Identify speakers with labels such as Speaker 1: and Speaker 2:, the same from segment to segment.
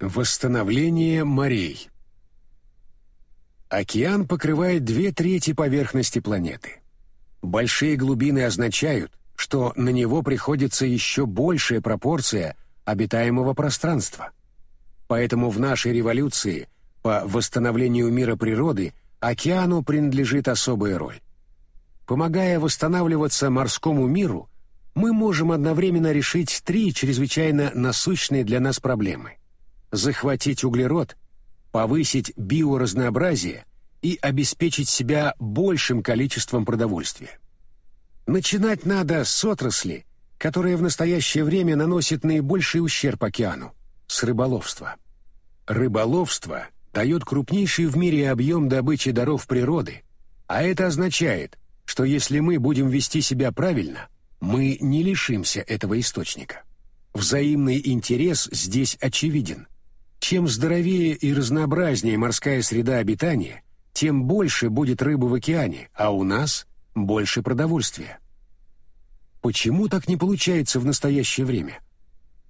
Speaker 1: Восстановление морей Океан покрывает две трети поверхности планеты. Большие глубины означают, что на него приходится еще большая пропорция обитаемого пространства. Поэтому в нашей революции по восстановлению мира природы океану принадлежит особая роль. Помогая восстанавливаться морскому миру, мы можем одновременно решить три чрезвычайно насущные для нас проблемы. Захватить углерод, повысить биоразнообразие и обеспечить себя большим количеством продовольствия. Начинать надо с отрасли, которая в настоящее время наносит наибольший ущерб океану – с рыболовства. Рыболовство дает крупнейший в мире объем добычи даров природы, а это означает, что если мы будем вести себя правильно, мы не лишимся этого источника. Взаимный интерес здесь очевиден. Чем здоровее и разнообразнее морская среда обитания, тем больше будет рыбы в океане, а у нас больше продовольствия. Почему так не получается в настоящее время?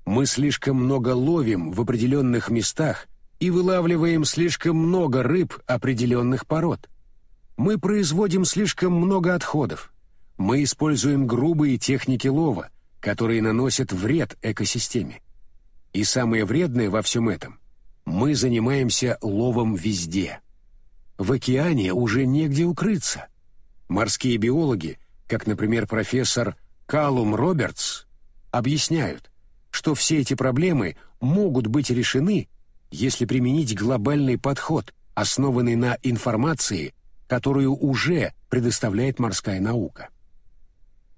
Speaker 1: Мы слишком много ловим в определенных местах и вылавливаем слишком много рыб определенных пород. Мы производим слишком много отходов. Мы используем грубые техники лова, которые наносят вред экосистеме. И самое вредное во всем этом – мы занимаемся ловом везде. В океане уже негде укрыться – Морские биологи, как, например, профессор Калум Робертс, объясняют, что все эти проблемы могут быть решены, если применить глобальный подход, основанный на информации, которую уже предоставляет морская наука.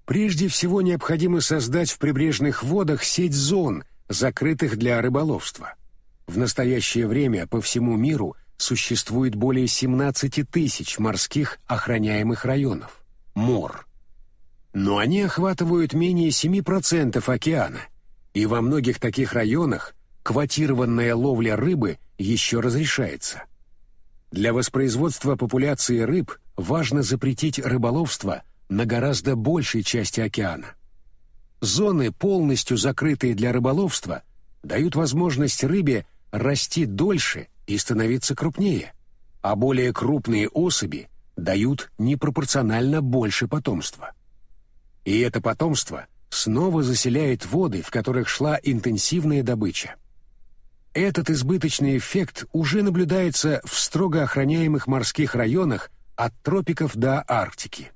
Speaker 1: Прежде всего необходимо создать в прибрежных водах сеть зон, закрытых для рыболовства. В настоящее время по всему миру существует более 17 тысяч морских охраняемых районов – МОР. Но они охватывают менее 7% океана, и во многих таких районах квотированная ловля рыбы еще разрешается. Для воспроизводства популяции рыб важно запретить рыболовство на гораздо большей части океана. Зоны, полностью закрытые для рыболовства, дают возможность рыбе расти дольше и становиться крупнее, а более крупные особи дают непропорционально больше потомства. И это потомство снова заселяет воды, в которых шла интенсивная добыча. Этот избыточный эффект уже наблюдается в строго охраняемых морских районах от тропиков до Арктики.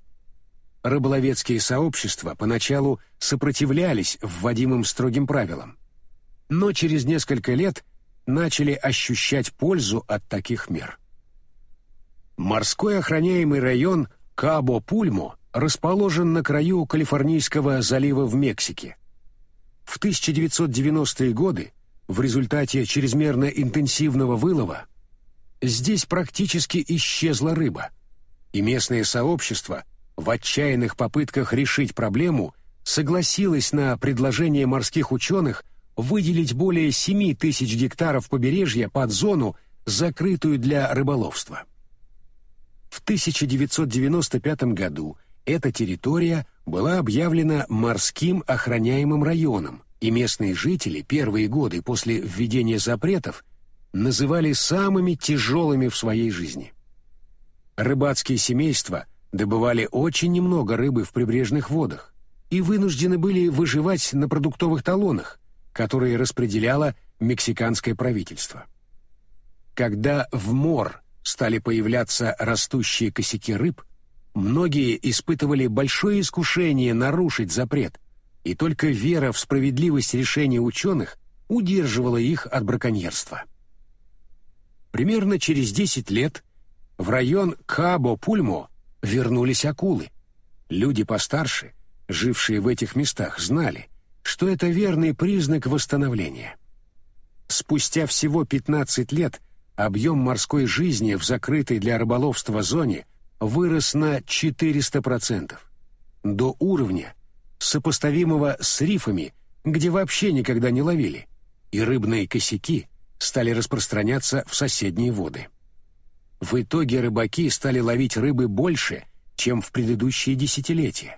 Speaker 1: Рыболовецкие сообщества поначалу сопротивлялись вводимым строгим правилам, но через несколько лет – начали ощущать пользу от таких мер. Морской охраняемый район Кабо-Пульмо расположен на краю Калифорнийского залива в Мексике. В 1990-е годы в результате чрезмерно интенсивного вылова здесь практически исчезла рыба, и местное сообщество в отчаянных попытках решить проблему согласилось на предложение морских ученых – выделить более 7 тысяч гектаров побережья под зону, закрытую для рыболовства. В 1995 году эта территория была объявлена морским охраняемым районом, и местные жители первые годы после введения запретов называли самыми тяжелыми в своей жизни. Рыбацкие семейства добывали очень немного рыбы в прибрежных водах и вынуждены были выживать на продуктовых талонах, которые распределяло мексиканское правительство. Когда в мор стали появляться растущие косяки рыб, многие испытывали большое искушение нарушить запрет, и только вера в справедливость решения ученых удерживала их от браконьерства. Примерно через 10 лет в район Кабо-Пульмо вернулись акулы. Люди постарше, жившие в этих местах, знали, что это верный признак восстановления. Спустя всего 15 лет объем морской жизни в закрытой для рыболовства зоне вырос на 400%, до уровня, сопоставимого с рифами, где вообще никогда не ловили, и рыбные косяки стали распространяться в соседние воды. В итоге рыбаки стали ловить рыбы больше, чем в предыдущие десятилетия.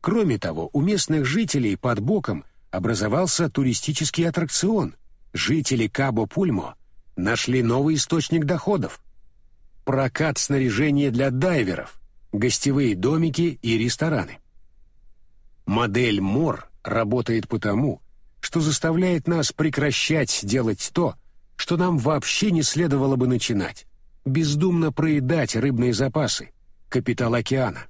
Speaker 1: Кроме того, у местных жителей под боком образовался туристический аттракцион, жители Кабо-Пульмо нашли новый источник доходов. Прокат снаряжения для дайверов, гостевые домики и рестораны. Модель МОР работает потому, что заставляет нас прекращать делать то, что нам вообще не следовало бы начинать – бездумно проедать рыбные запасы, капитал океана.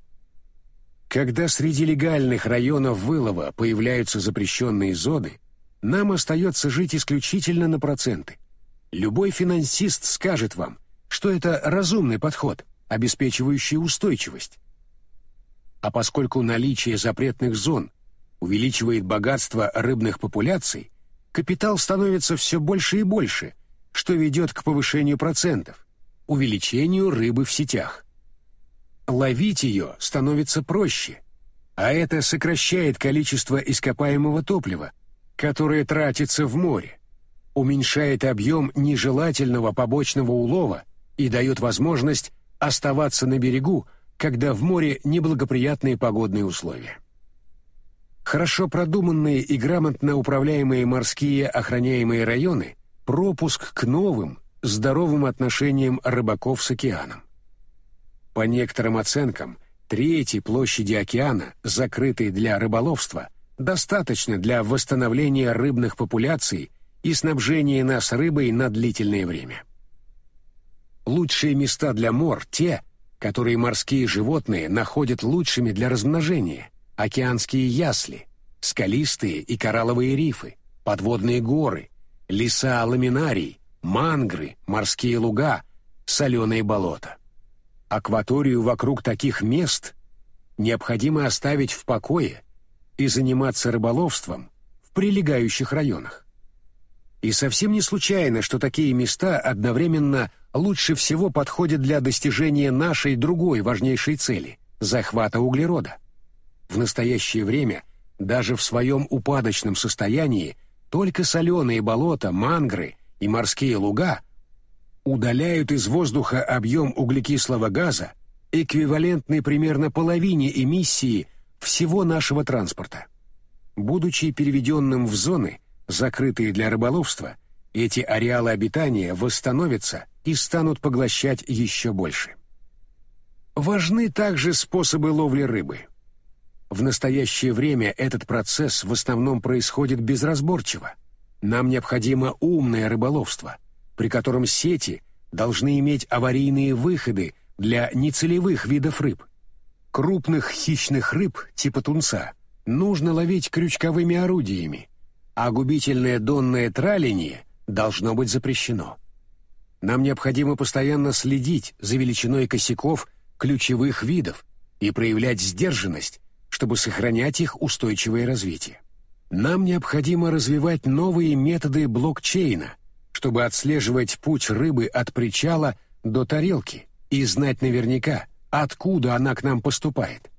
Speaker 1: Когда среди легальных районов вылова появляются запрещенные зоны, нам остается жить исключительно на проценты. Любой финансист скажет вам, что это разумный подход, обеспечивающий устойчивость. А поскольку наличие запретных зон увеличивает богатство рыбных популяций, капитал становится все больше и больше, что ведет к повышению процентов, увеличению рыбы в сетях ловить ее становится проще, а это сокращает количество ископаемого топлива, которое тратится в море, уменьшает объем нежелательного побочного улова и дает возможность оставаться на берегу, когда в море неблагоприятные погодные условия. Хорошо продуманные и грамотно управляемые морские охраняемые районы – пропуск к новым, здоровым отношениям рыбаков с океаном. По некоторым оценкам, трети площади океана, закрытые для рыболовства, достаточно для восстановления рыбных популяций и снабжения нас рыбой на длительное время. Лучшие места для мор – те, которые морские животные находят лучшими для размножения, океанские ясли, скалистые и коралловые рифы, подводные горы, леса ламинарий, мангры, морские луга, соленые болота. Акваторию вокруг таких мест необходимо оставить в покое и заниматься рыболовством в прилегающих районах. И совсем не случайно, что такие места одновременно лучше всего подходят для достижения нашей другой важнейшей цели – захвата углерода. В настоящее время, даже в своем упадочном состоянии, только соленые болота, мангры и морские луга удаляют из воздуха объем углекислого газа, эквивалентный примерно половине эмиссии всего нашего транспорта. Будучи переведенным в зоны, закрытые для рыболовства, эти ареалы обитания восстановятся и станут поглощать еще больше. Важны также способы ловли рыбы. В настоящее время этот процесс в основном происходит безразборчиво. Нам необходимо умное рыболовство – при котором сети должны иметь аварийные выходы для нецелевых видов рыб. Крупных хищных рыб типа тунца нужно ловить крючковыми орудиями, а губительное донное траление должно быть запрещено. Нам необходимо постоянно следить за величиной косяков ключевых видов и проявлять сдержанность, чтобы сохранять их устойчивое развитие. Нам необходимо развивать новые методы блокчейна, чтобы отслеживать путь рыбы от причала до тарелки и знать наверняка, откуда она к нам поступает.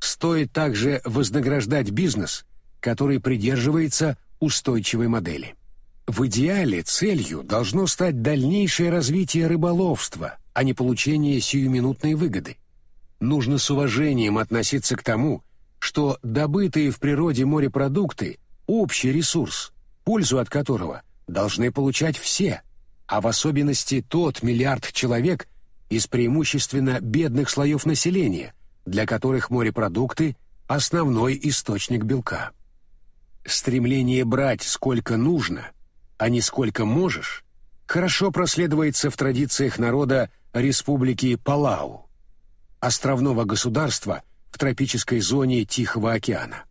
Speaker 1: Стоит также вознаграждать бизнес, который придерживается устойчивой модели. В идеале целью должно стать дальнейшее развитие рыболовства, а не получение сиюминутной выгоды. Нужно с уважением относиться к тому, что добытые в природе морепродукты – общий ресурс, пользу от которого – должны получать все, а в особенности тот миллиард человек из преимущественно бедных слоев населения, для которых морепродукты – основной источник белка. Стремление брать сколько нужно, а не сколько можешь, хорошо проследуется в традициях народа Республики Палау, островного государства в тропической зоне Тихого океана.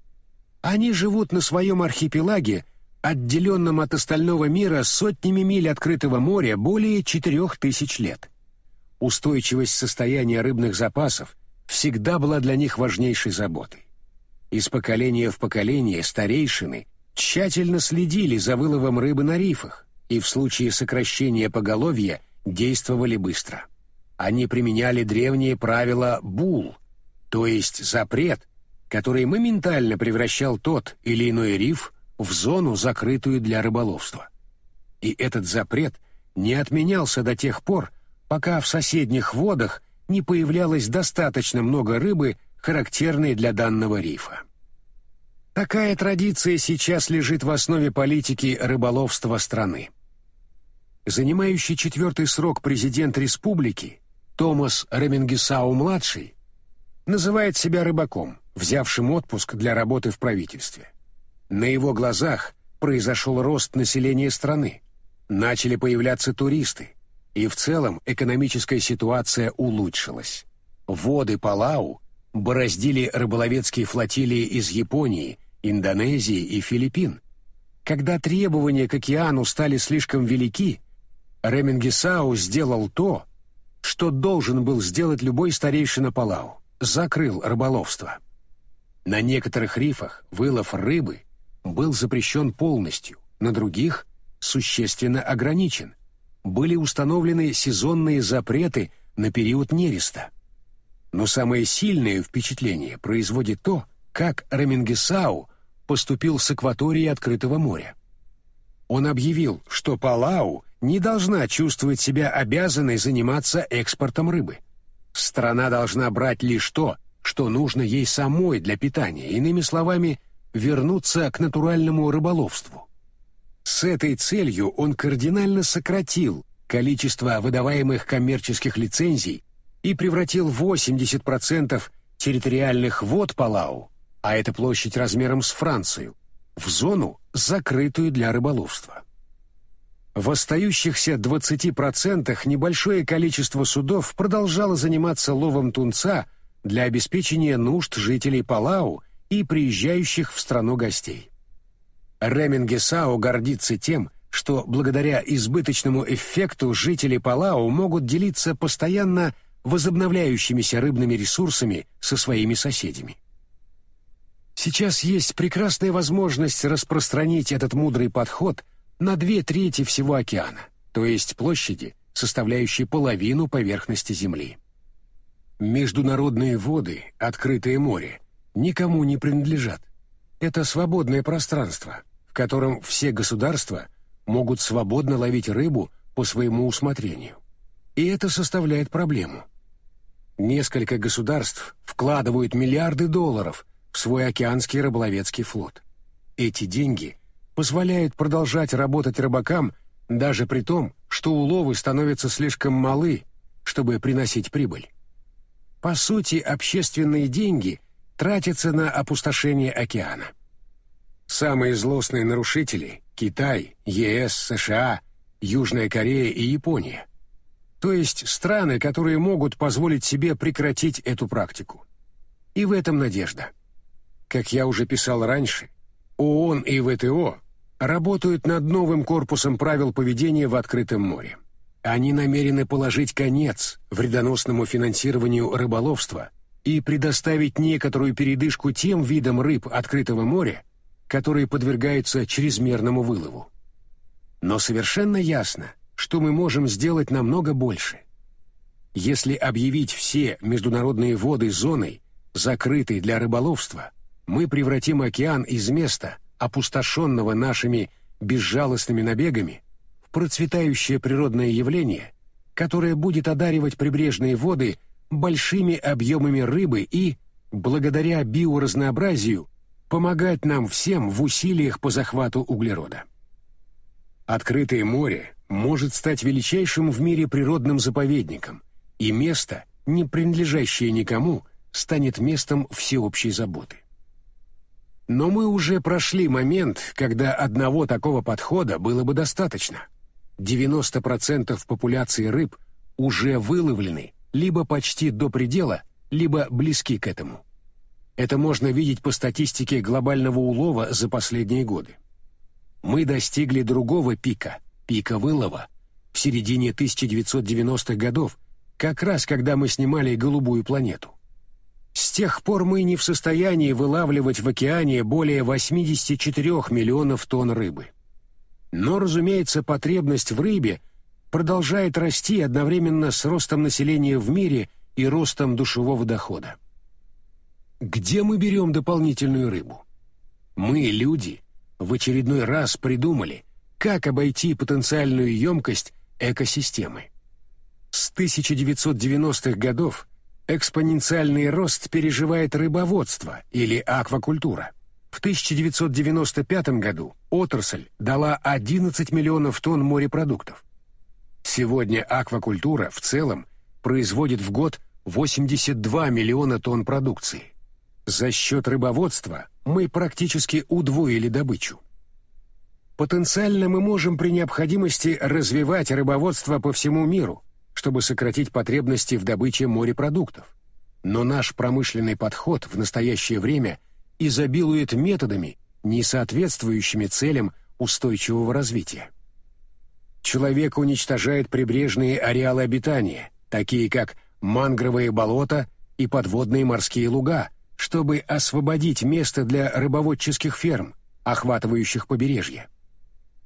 Speaker 1: Они живут на своем архипелаге отделенном от остального мира сотнями миль открытого моря более четырех тысяч лет. Устойчивость состояния рыбных запасов всегда была для них важнейшей заботой. Из поколения в поколение старейшины тщательно следили за выловом рыбы на рифах и в случае сокращения поголовья действовали быстро. Они применяли древние правила бул, то есть запрет, который моментально превращал тот или иной риф в зону, закрытую для рыболовства. И этот запрет не отменялся до тех пор, пока в соседних водах не появлялось достаточно много рыбы, характерной для данного рифа. Такая традиция сейчас лежит в основе политики рыболовства страны. Занимающий четвертый срок президент республики Томас Ремингесау-младший называет себя рыбаком, взявшим отпуск для работы в правительстве. На его глазах произошел рост населения страны, начали появляться туристы, и в целом экономическая ситуация улучшилась. Воды Палау бороздили рыболовецкие флотилии из Японии, Индонезии и Филиппин. Когда требования к океану стали слишком велики, Ремингесау сделал то, что должен был сделать любой старейшина Палау — закрыл рыболовство. На некоторых рифах вылов рыбы был запрещен полностью, на других — существенно ограничен. Были установлены сезонные запреты на период нереста. Но самое сильное впечатление производит то, как Ремингесау поступил с акваторией открытого моря. Он объявил, что Палау не должна чувствовать себя обязанной заниматься экспортом рыбы. Страна должна брать лишь то, что нужно ей самой для питания, иными словами, вернуться к натуральному рыболовству. С этой целью он кардинально сократил количество выдаваемых коммерческих лицензий и превратил 80% территориальных вод Палау, а это площадь размером с Францию, в зону, закрытую для рыболовства. В остающихся 20% небольшое количество судов продолжало заниматься ловом тунца для обеспечения нужд жителей Палау и приезжающих в страну гостей. Ремингесау гордится тем, что благодаря избыточному эффекту жители Палау могут делиться постоянно возобновляющимися рыбными ресурсами со своими соседями. Сейчас есть прекрасная возможность распространить этот мудрый подход на две трети всего океана, то есть площади, составляющей половину поверхности Земли. Международные воды, открытое море, никому не принадлежат. Это свободное пространство, в котором все государства могут свободно ловить рыбу по своему усмотрению. И это составляет проблему. Несколько государств вкладывают миллиарды долларов в свой океанский рыболовецкий флот. Эти деньги позволяют продолжать работать рыбакам даже при том, что уловы становятся слишком малы, чтобы приносить прибыль. По сути, общественные деньги тратятся на опустошение океана. Самые злостные нарушители – Китай, ЕС, США, Южная Корея и Япония. То есть страны, которые могут позволить себе прекратить эту практику. И в этом надежда. Как я уже писал раньше, ООН и ВТО работают над новым корпусом правил поведения в открытом море. Они намерены положить конец вредоносному финансированию рыболовства и предоставить некоторую передышку тем видам рыб открытого моря, которые подвергаются чрезмерному вылову. Но совершенно ясно, что мы можем сделать намного больше. Если объявить все международные воды зоной, закрытой для рыболовства – мы превратим океан из места, опустошенного нашими безжалостными набегами, в процветающее природное явление, которое будет одаривать прибрежные воды большими объемами рыбы и, благодаря биоразнообразию, помогать нам всем в усилиях по захвату углерода. Открытое море может стать величайшим в мире природным заповедником, и место, не принадлежащее никому, станет местом всеобщей заботы. Но мы уже прошли момент, когда одного такого подхода было бы достаточно. 90% популяции рыб уже выловлены либо почти до предела, либо близки к этому. Это можно видеть по статистике глобального улова за последние годы. Мы достигли другого пика, пика вылова, в середине 1990-х годов, как раз когда мы снимали «Голубую планету». Тех пор мы не в состоянии вылавливать в океане более 84 миллионов тонн рыбы. Но, разумеется, потребность в рыбе продолжает расти одновременно с ростом населения в мире и ростом душевого дохода. Где мы берем дополнительную рыбу? Мы, люди, в очередной раз придумали, как обойти потенциальную емкость экосистемы. С 1990-х годов – Экспоненциальный рост переживает рыбоводство или аквакультура. В 1995 году отрасль дала 11 миллионов тонн морепродуктов. Сегодня аквакультура в целом производит в год 82 миллиона тонн продукции. За счет рыбоводства мы практически удвоили добычу. Потенциально мы можем при необходимости развивать рыбоводство по всему миру, чтобы сократить потребности в добыче морепродуктов. Но наш промышленный подход в настоящее время изобилует методами, не соответствующими целям устойчивого развития. Человек уничтожает прибрежные ареалы обитания, такие как мангровые болота и подводные морские луга, чтобы освободить место для рыбоводческих ферм, охватывающих побережье.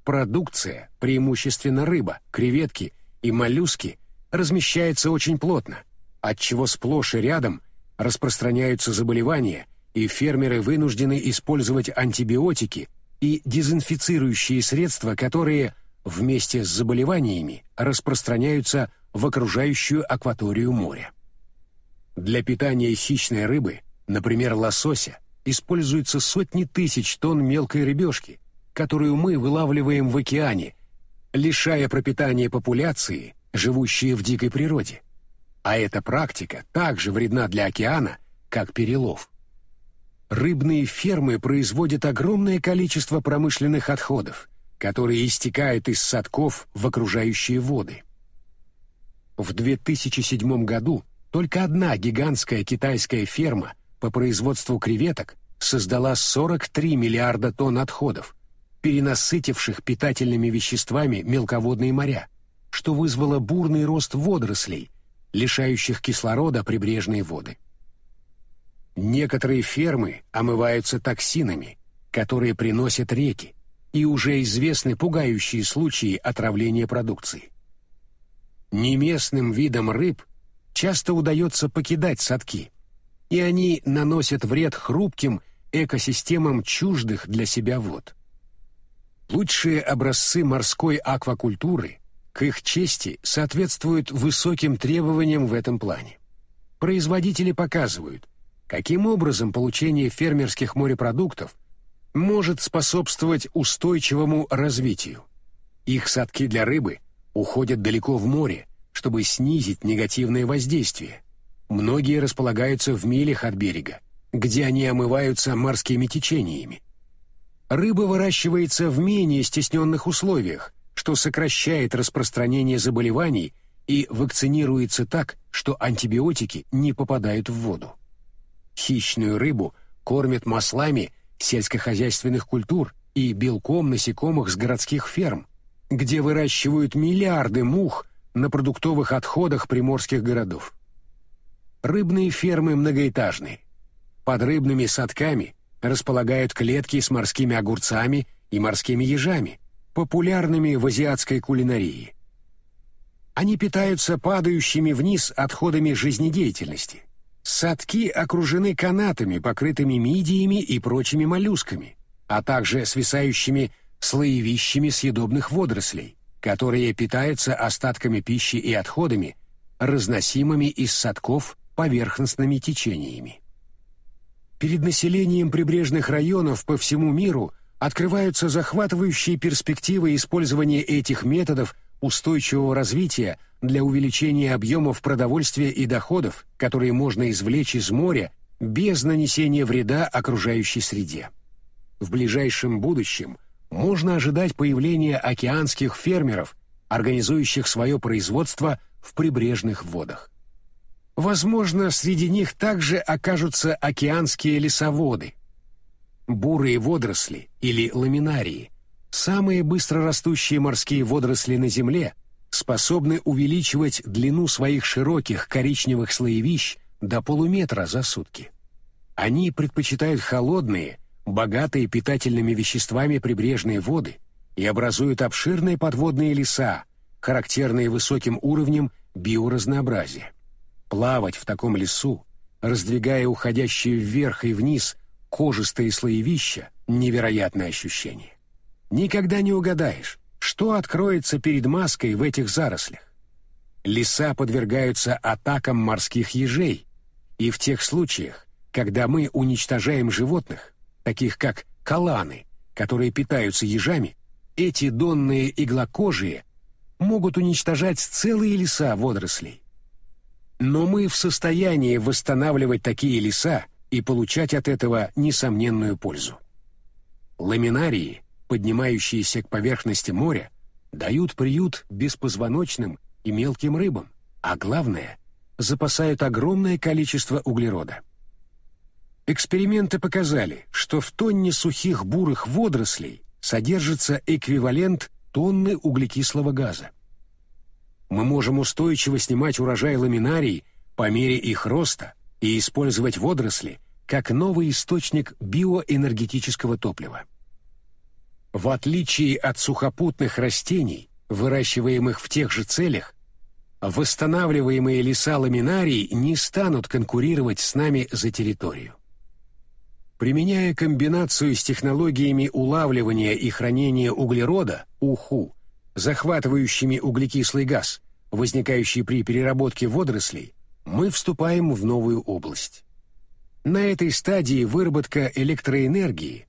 Speaker 1: Продукция, преимущественно рыба, креветки и моллюски, размещается очень плотно, отчего сплошь и рядом распространяются заболевания, и фермеры вынуждены использовать антибиотики и дезинфицирующие средства, которые вместе с заболеваниями распространяются в окружающую акваторию моря. Для питания хищной рыбы, например, лосося, используются сотни тысяч тонн мелкой рыбешки, которую мы вылавливаем в океане, лишая пропитания популяции, живущие в дикой природе. А эта практика также вредна для океана, как перелов. Рыбные фермы производят огромное количество промышленных отходов, которые истекают из садков в окружающие воды. В 2007 году только одна гигантская китайская ферма по производству креветок создала 43 миллиарда тонн отходов, перенасытивших питательными веществами мелководные моря, что вызвало бурный рост водорослей, лишающих кислорода прибрежные воды. Некоторые фермы омываются токсинами, которые приносят реки, и уже известны пугающие случаи отравления продукции. Неместным видам рыб часто удается покидать садки, и они наносят вред хрупким экосистемам чуждых для себя вод. Лучшие образцы морской аквакультуры к их чести соответствуют высоким требованиям в этом плане. Производители показывают, каким образом получение фермерских морепродуктов может способствовать устойчивому развитию. Их садки для рыбы уходят далеко в море, чтобы снизить негативное воздействие. Многие располагаются в милях от берега, где они омываются морскими течениями. Рыба выращивается в менее стесненных условиях, что сокращает распространение заболеваний и вакцинируется так, что антибиотики не попадают в воду. Хищную рыбу кормят маслами сельскохозяйственных культур и белком насекомых с городских ферм, где выращивают миллиарды мух на продуктовых отходах приморских городов. Рыбные фермы многоэтажные. Под рыбными садками располагают клетки с морскими огурцами и морскими ежами, популярными в азиатской кулинарии. Они питаются падающими вниз отходами жизнедеятельности. Садки окружены канатами, покрытыми мидиями и прочими моллюсками, а также свисающими слоевищами съедобных водорослей, которые питаются остатками пищи и отходами, разносимыми из садков поверхностными течениями. Перед населением прибрежных районов по всему миру открываются захватывающие перспективы использования этих методов устойчивого развития для увеличения объемов продовольствия и доходов, которые можно извлечь из моря без нанесения вреда окружающей среде. В ближайшем будущем можно ожидать появления океанских фермеров, организующих свое производство в прибрежных водах. Возможно, среди них также окажутся океанские лесоводы, бурые водоросли или ламинарии, самые быстрорастущие морские водоросли на Земле – способны увеличивать длину своих широких коричневых слоевищ до полуметра за сутки. Они предпочитают холодные, богатые питательными веществами прибрежные воды и образуют обширные подводные леса, характерные высоким уровнем биоразнообразия. Плавать в таком лесу, раздвигая уходящие вверх и вниз кожистые слоевища, невероятное ощущение. Никогда не угадаешь, что откроется перед маской в этих зарослях? Леса подвергаются атакам морских ежей, и в тех случаях, когда мы уничтожаем животных, таких как каланы, которые питаются ежами, эти донные иглокожие могут уничтожать целые леса водорослей. Но мы в состоянии восстанавливать такие леса и получать от этого несомненную пользу. Ламинарии, поднимающиеся к поверхности моря, дают приют беспозвоночным и мелким рыбам, а главное, запасают огромное количество углерода. Эксперименты показали, что в тонне сухих бурых водорослей содержится эквивалент тонны углекислого газа. Мы можем устойчиво снимать урожай ламинарий по мере их роста и использовать водоросли как новый источник биоэнергетического топлива. В отличие от сухопутных растений, выращиваемых в тех же целях, восстанавливаемые леса ламинарий не станут конкурировать с нами за территорию. Применяя комбинацию с технологиями улавливания и хранения углерода, УХУ, захватывающими углекислый газ, возникающий при переработке водорослей, мы вступаем в новую область. На этой стадии выработка электроэнергии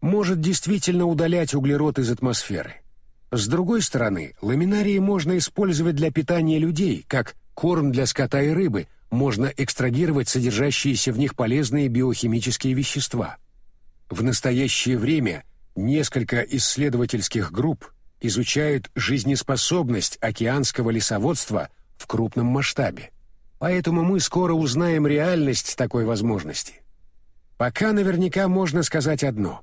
Speaker 1: может действительно удалять углерод из атмосферы. С другой стороны, ламинарии можно использовать для питания людей, как корм для скота и рыбы, можно экстрагировать содержащиеся в них полезные биохимические вещества. В настоящее время несколько исследовательских групп изучают жизнеспособность океанского лесоводства в крупном масштабе. Поэтому мы скоро узнаем реальность такой возможности. Пока наверняка можно сказать одно.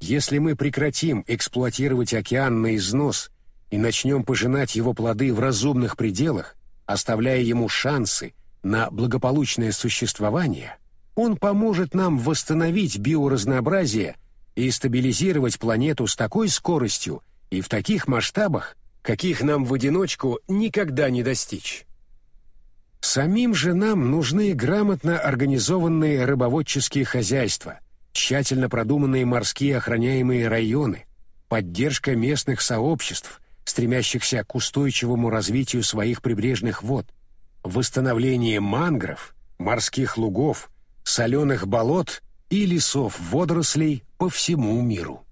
Speaker 1: Если мы прекратим эксплуатировать океан на износ и начнем пожинать его плоды в разумных пределах, оставляя ему шансы на благополучное существование, он поможет нам восстановить биоразнообразие и стабилизировать планету с такой скоростью и в таких масштабах, каких нам в одиночку никогда не достичь. Самим же нам нужны грамотно организованные рыбоводческие хозяйства, тщательно продуманные морские охраняемые районы, поддержка местных сообществ, стремящихся к устойчивому развитию своих прибрежных вод, восстановление мангров, морских лугов, соленых болот и лесов водорослей по всему миру.